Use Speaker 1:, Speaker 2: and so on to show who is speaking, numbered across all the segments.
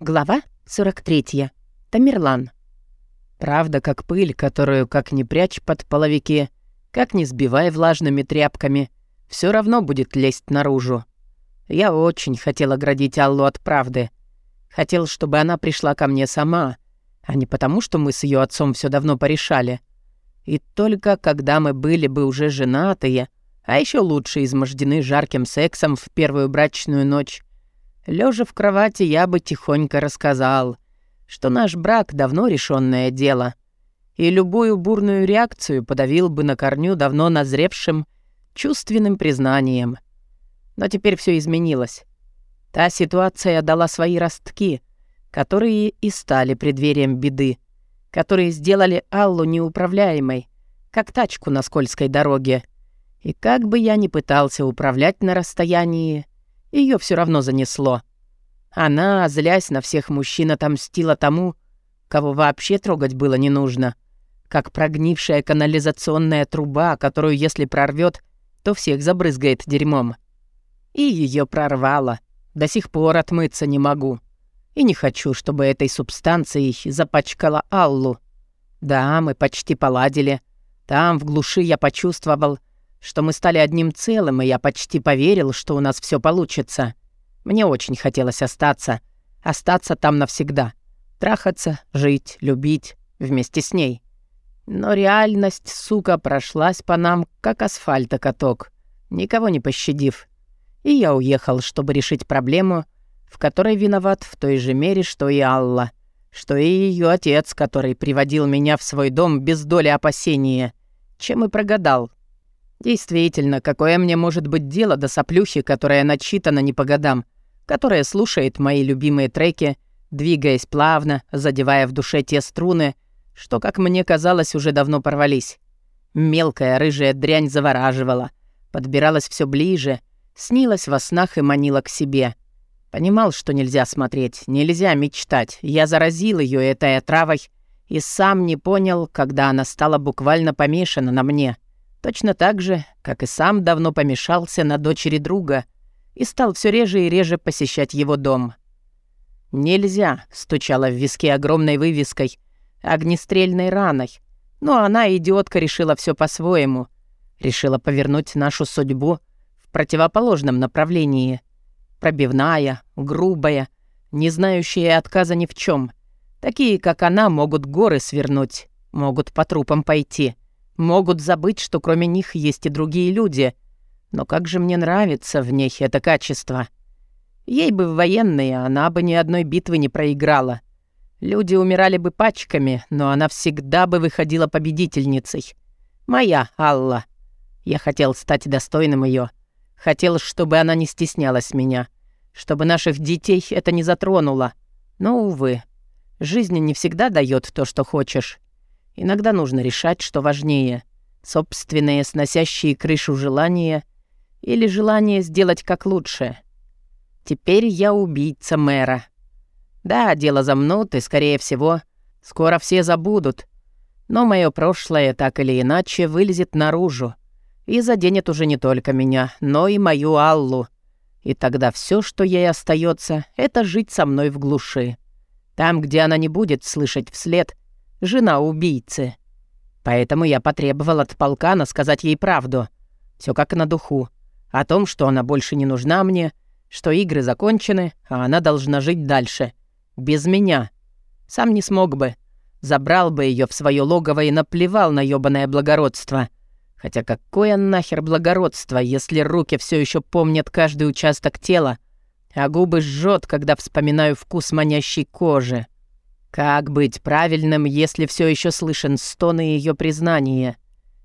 Speaker 1: Глава 43. Тамерлан.
Speaker 2: Правда, как пыль, которую как ни прячь под половики, как ни сбивай влажными тряпками, все равно будет лезть наружу. Я очень хотел оградить Аллу от правды. Хотел, чтобы она пришла ко мне сама, а не потому, что мы с ее отцом все давно порешали. И только когда мы были бы уже женатые, а еще лучше измождены жарким сексом в первую брачную ночь, Лежа в кровати, я бы тихонько рассказал, что наш брак давно решенное дело, и любую бурную реакцию подавил бы на корню давно назревшим чувственным признанием. Но теперь все изменилось. Та ситуация дала свои ростки, которые и стали преддверием беды, которые сделали Аллу неуправляемой, как тачку на скользкой дороге. И как бы я ни пытался управлять на расстоянии, ее все равно занесло. Она, злясь на всех мужчин, отомстила тому, кого вообще трогать было не нужно. Как прогнившая канализационная труба, которую, если прорвет, то всех забрызгает дерьмом. И ее прорвало. До сих пор отмыться не могу. И не хочу, чтобы этой субстанцией запачкала Аллу. Да, мы почти поладили. Там, в глуши, я почувствовал, что мы стали одним целым, и я почти поверил, что у нас все получится. Мне очень хотелось остаться. Остаться там навсегда. Трахаться, жить, любить вместе с ней. Но реальность, сука, прошлась по нам, как асфальтокаток, никого не пощадив. И я уехал, чтобы решить проблему, в которой виноват в той же мере, что и Алла, что и ее отец, который приводил меня в свой дом без доли опасения, чем и прогадал. Действительно, какое мне может быть дело до соплюхи, которая начитана не по годам, которая слушает мои любимые треки, двигаясь плавно, задевая в душе те струны, что, как мне казалось, уже давно порвались. Мелкая рыжая дрянь завораживала, подбиралась все ближе, снилась во снах и манила к себе. Понимал, что нельзя смотреть, нельзя мечтать. Я заразил ее этой отравой и сам не понял, когда она стала буквально помешана на мне — Точно так же, как и сам давно помешался на дочери друга и стал все реже и реже посещать его дом. «Нельзя», — стучала в виски огромной вывеской, огнестрельной раной. Но она, идиотка, решила все по-своему. Решила повернуть нашу судьбу в противоположном направлении. Пробивная, грубая, не знающая отказа ни в чем. Такие, как она, могут горы свернуть, могут по трупам пойти — Могут забыть, что кроме них есть и другие люди. Но как же мне нравится в ней это качество. Ей бы в военные, она бы ни одной битвы не проиграла. Люди умирали бы пачками, но она всегда бы выходила победительницей. Моя Алла. Я хотел стать достойным ее. Хотел, чтобы она не стеснялась меня. Чтобы наших детей это не затронуло. Но, увы, жизнь не всегда дает то, что хочешь. Иногда нужно решать, что важнее — собственные сносящие крышу желания или желание сделать как лучше. Теперь я убийца мэра. Да, дело замнут, и, скорее всего, скоро все забудут. Но мое прошлое так или иначе вылезет наружу и заденет уже не только меня, но и мою Аллу. И тогда все, что ей остается, это жить со мной в глуши. Там, где она не будет слышать вслед — жена убийцы. Поэтому я потребовал от полкана сказать ей правду. Все как на духу. О том, что она больше не нужна мне, что игры закончены, а она должна жить дальше. Без меня. Сам не смог бы. Забрал бы ее в свое логово и наплевал на ёбаное благородство. Хотя какое нахер благородство, если руки все еще помнят каждый участок тела, а губы жжет, когда вспоминаю вкус манящей кожи. Как быть правильным, если все еще слышен стоны ее признания?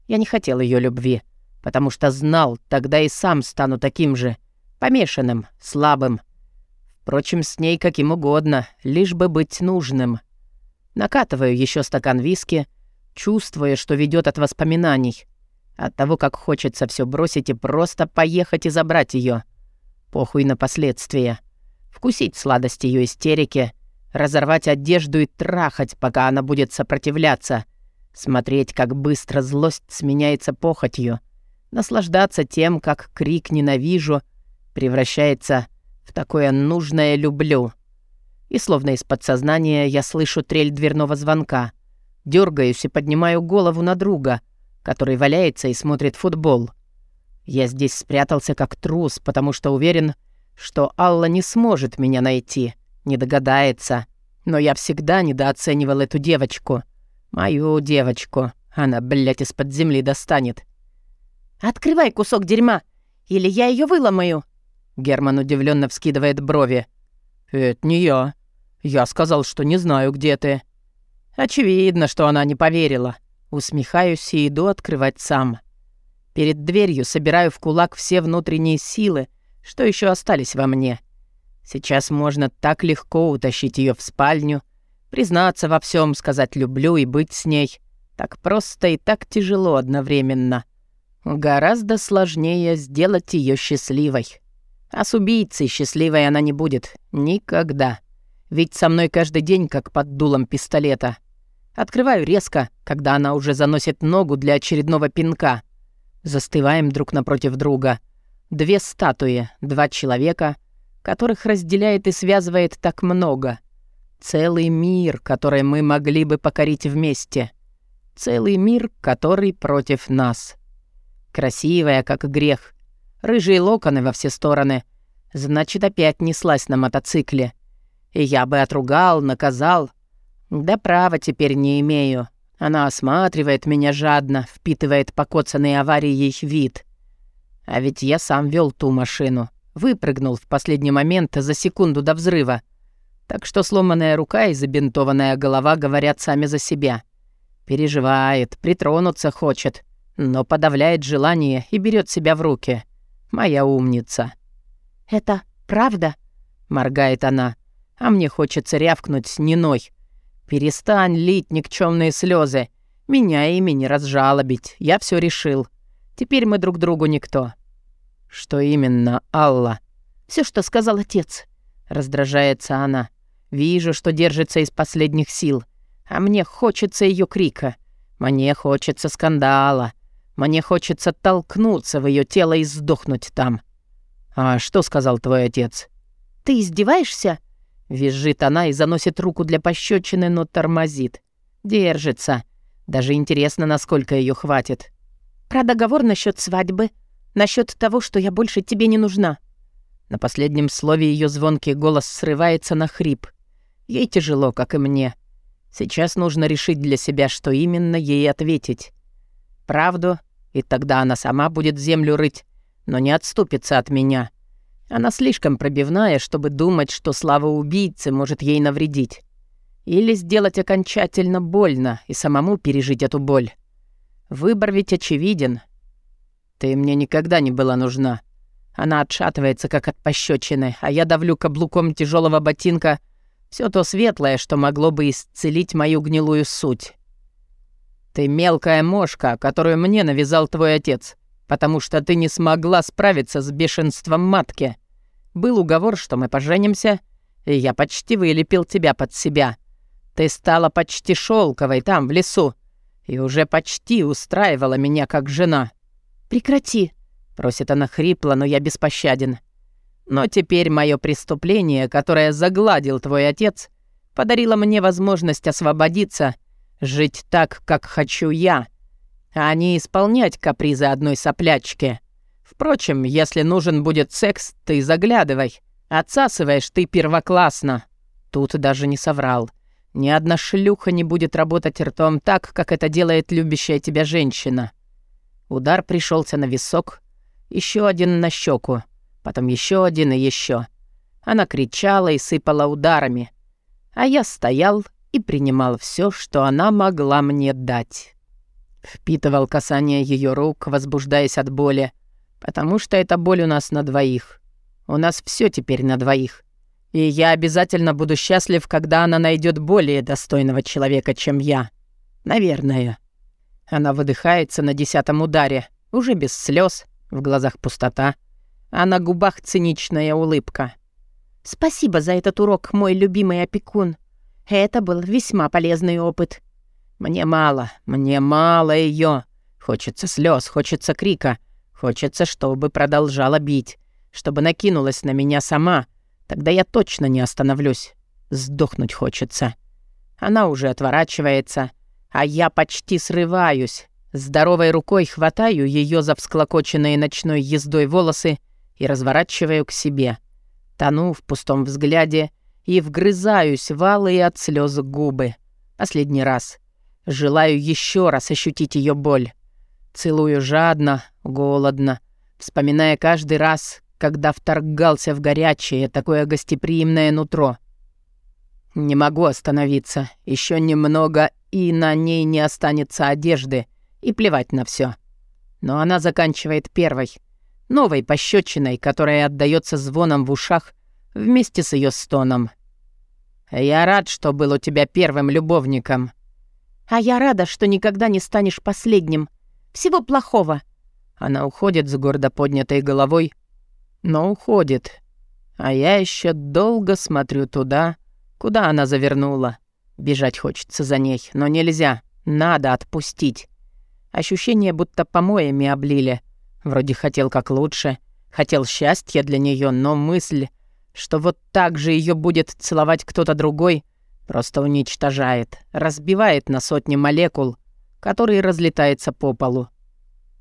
Speaker 2: Я не хотел ее любви, потому что знал, тогда и сам стану таким же, помешанным, слабым. Впрочем, с ней каким угодно, лишь бы быть нужным. Накатываю еще стакан виски, чувствуя, что ведет от воспоминаний. От того, как хочется все бросить и просто поехать и забрать ее. Похуй на последствия. Вкусить сладость ее истерики — разорвать одежду и трахать, пока она будет сопротивляться, смотреть, как быстро злость сменяется похотью, наслаждаться тем, как крик «ненавижу» превращается в такое нужное «люблю». И словно из подсознания я слышу трель дверного звонка. Дергаюсь и поднимаю голову на друга, который валяется и смотрит футбол. Я здесь спрятался как трус, потому что уверен, что Алла не сможет меня найти, не догадается. Но я всегда недооценивал эту девочку. Мою девочку. Она, блядь, из-под земли достанет.
Speaker 1: «Открывай кусок дерьма, или я ее выломаю!»
Speaker 2: Герман удивленно вскидывает брови. «Это не я. Я сказал, что не знаю, где ты». Очевидно, что она не поверила. Усмехаюсь и иду открывать сам. Перед дверью собираю в кулак все внутренние силы, что еще остались во мне. Сейчас можно так легко утащить ее в спальню, признаться во всем, сказать «люблю» и быть с ней. Так просто и так тяжело одновременно. Гораздо сложнее сделать ее счастливой. А с убийцей счастливой она не будет. Никогда. Ведь со мной каждый день как под дулом пистолета. Открываю резко, когда она уже заносит ногу для очередного пинка. Застываем друг напротив друга. Две статуи, два человека, которых разделяет и связывает так много. Целый мир, который мы могли бы покорить вместе. Целый мир, который против нас. Красивая, как грех. Рыжие локоны во все стороны. Значит, опять неслась на мотоцикле. И я бы отругал, наказал. Да права теперь не имею. Она осматривает меня жадно, впитывает покоцанный аварией вид. А ведь я сам вел ту машину. Выпрыгнул в последний момент за секунду до взрыва. Так что сломанная рука и забинтованная голова говорят сами за себя. Переживает, притронуться хочет, но подавляет желание и берет себя в руки. Моя умница.
Speaker 1: «Это правда?»
Speaker 2: — моргает она а мне хочется рявкнуть Ниной. «Перестань лить никчемные слезы. Меня ими не разжалобить. Я все решил. Теперь мы друг другу никто». «Что именно, Алла?»
Speaker 1: Все, что сказал отец».
Speaker 2: Раздражается она. «Вижу, что держится из последних сил. А мне хочется ее крика. Мне хочется скандала. Мне хочется толкнуться в ее тело и сдохнуть там». «А что сказал твой отец?»
Speaker 1: «Ты издеваешься?»
Speaker 2: Визжит она и заносит руку для пощечины, но тормозит. Держится. Даже интересно, насколько ее хватит.
Speaker 1: Про договор насчет свадьбы. Насчет того, что я больше тебе не нужна.
Speaker 2: На последнем слове ее звонкий голос срывается на хрип. Ей тяжело, как и мне. Сейчас нужно решить для себя, что именно ей ответить. Правду, и тогда она сама будет землю рыть, но не отступится от меня. Она слишком пробивная, чтобы думать, что слава убийцы может ей навредить. Или сделать окончательно больно и самому пережить эту боль. Выбор ведь очевиден. Ты мне никогда не была нужна. Она отшатывается, как от пощечины, а я давлю каблуком тяжелого ботинка все то светлое, что могло бы исцелить мою гнилую суть. Ты мелкая мошка, которую мне навязал твой отец, потому что ты не смогла справиться с бешенством матки. Был уговор, что мы поженимся, и я почти вылепил тебя под себя. Ты стала почти шелковой там, в лесу, и уже почти устраивала меня как жена».
Speaker 1: «Прекрати», —
Speaker 2: просит она хрипло, но я беспощаден. «Но теперь мое преступление, которое загладил твой отец, подарило мне возможность освободиться, жить так, как хочу я, а не исполнять капризы одной соплячки». Впрочем, если нужен будет секс, ты заглядывай. Отсасываешь ты первоклассно. Тут даже не соврал. Ни одна шлюха не будет работать ртом так, как это делает любящая тебя женщина. Удар пришелся на висок, еще один на щеку, потом еще один и еще. Она кричала и сыпала ударами, а я стоял и принимал все, что она могла мне дать. Впитывал касание ее рук, возбуждаясь от боли, Потому что эта боль у нас на двоих. У нас все теперь на двоих. И я обязательно буду счастлив, когда она найдет более достойного человека, чем я. Наверное. Она выдыхается на десятом ударе, уже без слез, в глазах пустота, а на губах циничная улыбка.
Speaker 1: «Спасибо за этот урок, мой любимый опекун. Это был весьма полезный опыт».
Speaker 2: «Мне мало, мне мало ее. Хочется слез, хочется крика, Хочется, чтобы продолжала бить, чтобы накинулась на меня сама. Тогда я точно не остановлюсь. Сдохнуть хочется. Она уже отворачивается, а я почти срываюсь. Здоровой рукой хватаю ее за всклокоченные ночной ездой волосы и разворачиваю к себе. Тону в пустом взгляде и вгрызаюсь в алые от слез губы. Последний раз. Желаю еще раз ощутить ее боль. Целую жадно, голодно, вспоминая каждый раз, когда вторгался в горячее, такое гостеприимное нутро. Не могу остановиться. Еще немного, и на ней не останется одежды, и плевать на все. Но она заканчивает первой, новой пощечиной, которая отдается звоном в ушах вместе с ее стоном. «Я рад, что был у тебя первым любовником».
Speaker 1: «А я рада, что никогда не станешь последним. Всего плохого».
Speaker 2: Она уходит с гордо поднятой головой, но уходит. А я еще долго смотрю туда, куда она завернула. Бежать хочется за ней, но нельзя. Надо отпустить. Ощущение, будто помоями облили. Вроде хотел как лучше, хотел счастья для нее, но мысль, что вот так же ее будет целовать кто-то другой, просто уничтожает, разбивает на сотни молекул, которые разлетаются по полу.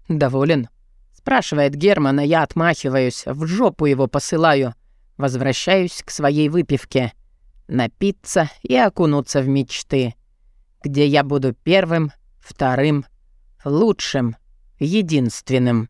Speaker 2: «Доволен?» — спрашивает Герман, а я отмахиваюсь, в жопу его посылаю, возвращаюсь к своей выпивке. Напиться и окунуться в мечты, где я буду первым, вторым, лучшим, единственным.